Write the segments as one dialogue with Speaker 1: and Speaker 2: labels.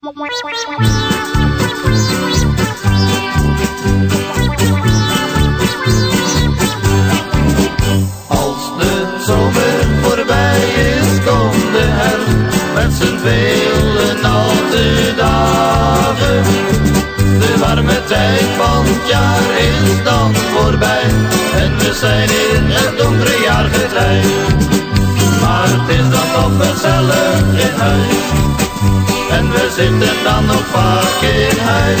Speaker 1: Als de zomer voorbij is, komt de herfst met zijn vele natte dagen. De warme tijd van het jaar is dan voorbij en we zijn in het donkere jaargetij. Maar het is dan toch gezellig in huis zitten dan nog vaak in huis.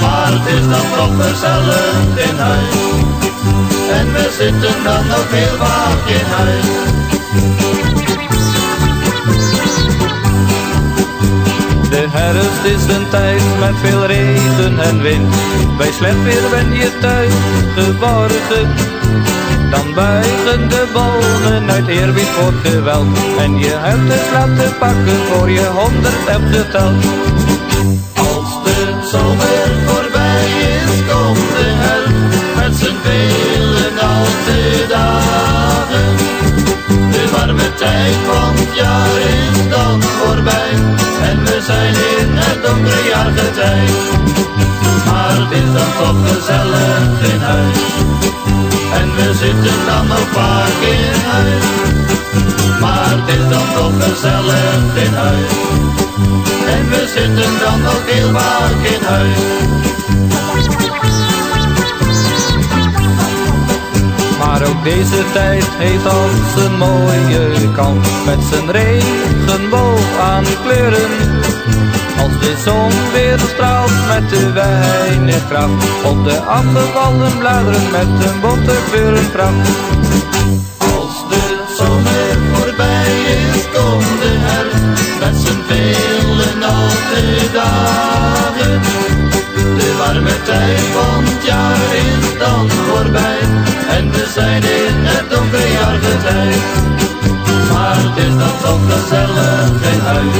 Speaker 1: Maar het is dan toch gezellig in huis en we zitten dan nog heel vaak in huis.
Speaker 2: De herfst is een tijd met veel regen en wind. Bij slecht weer ben je thuis geborgen. Dan buigen de bomen uit eerbied voor geweld. En je hebt het laten pakken voor je honderd hebt geteld.
Speaker 1: Als de zomer voorbij is, komt de herfst met zijn vele natte dagen. De warme tijd van het jaar is dan voorbij en we zijn in het donkere jaargetij. Maar het is dan toch gezellig in huis zitten dan nog vaak in huis. Maar het is dan toch gezellig in huis en we zitten dan nog heel vaak in huis.
Speaker 2: Maar ook deze tijd heeft al zijn mooie kant. Met zijn regenboog aan kleuren. De zon weer straalt met te weinig kracht. Op de afgevallen bladeren met een bonte kleurenpracht.
Speaker 1: Als de zomer voorbij is, komt de herfst met zijn vele natte dagen. De warme tijd van het jaar is dan voorbij en we zijn in toch gezellig huis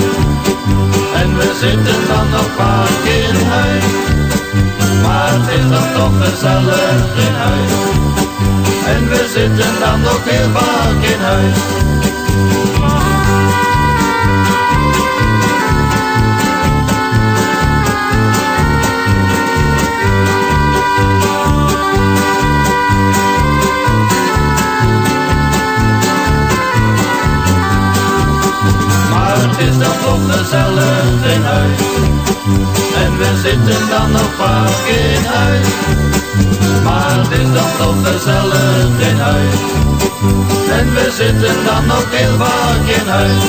Speaker 1: en we zitten dan nog vaak in huis. Maar het is dan toch gezellig in huis en we zitten dan nog heel vaak in huis. En we zitten dan nog vaak in huis. Maar het is dan toch gezellig in huis en we zitten dan nog heel vaak in huis.